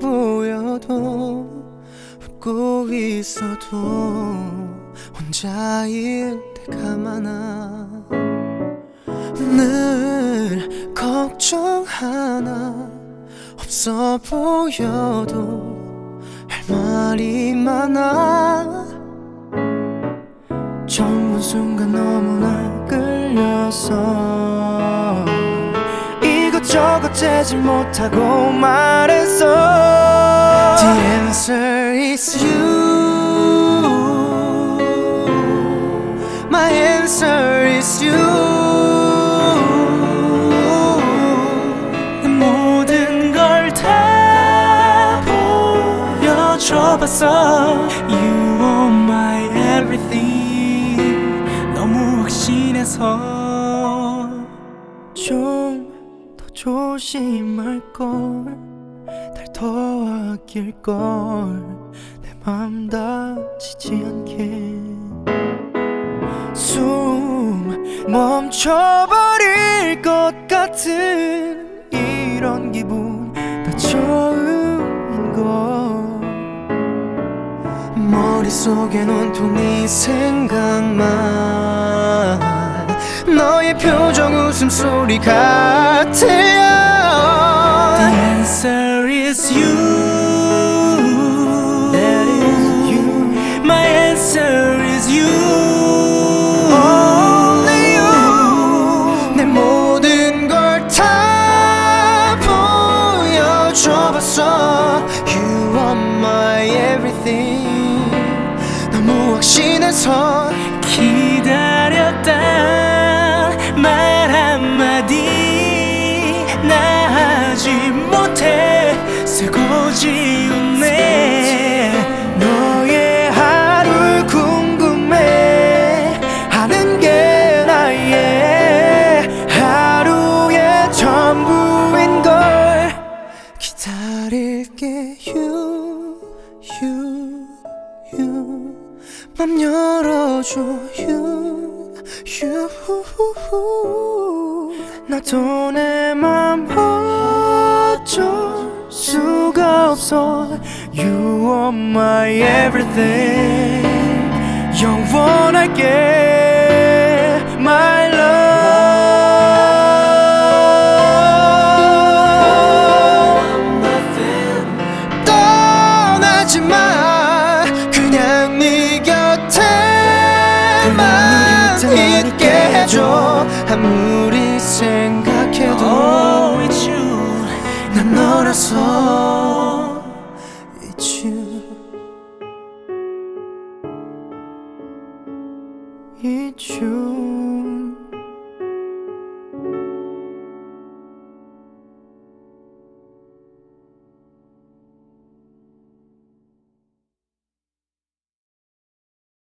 보여도 웃고 있어도 혼자일 때가 많아. 늘 걱정 하나 없어 보여도 할 말이 많아. 젊은 순간 너무나 끌려서 이것저것 재지 못하고 말했어 The answer is you My answer is you 보여줘봤어 You are my everything 너무 확신해서 좀더 조심할 걸. 날 더 아낄 걸. 내 맘 다치지 않게. 숨 멈춰버릴 것 같은 이런 기분. 다 처음인 걸. 머릿속엔 온통 네 생각만 표정 웃음소리 같아요 The answer is you That is you My answer is you Only you 내 모든 걸 다 보여줘봤어 You are my everything 너무 확신해서 나 하지 못해. 쓰고 지우네 너의 하루 궁금해. 하는 게 나의 하루의 전부인 걸. 기다릴게. you you you 맘 열어줘. you 나도 내맘 어쩔 수가 없어 You are my everything 영원할게 아무리 생각해도 oh. 난 너라서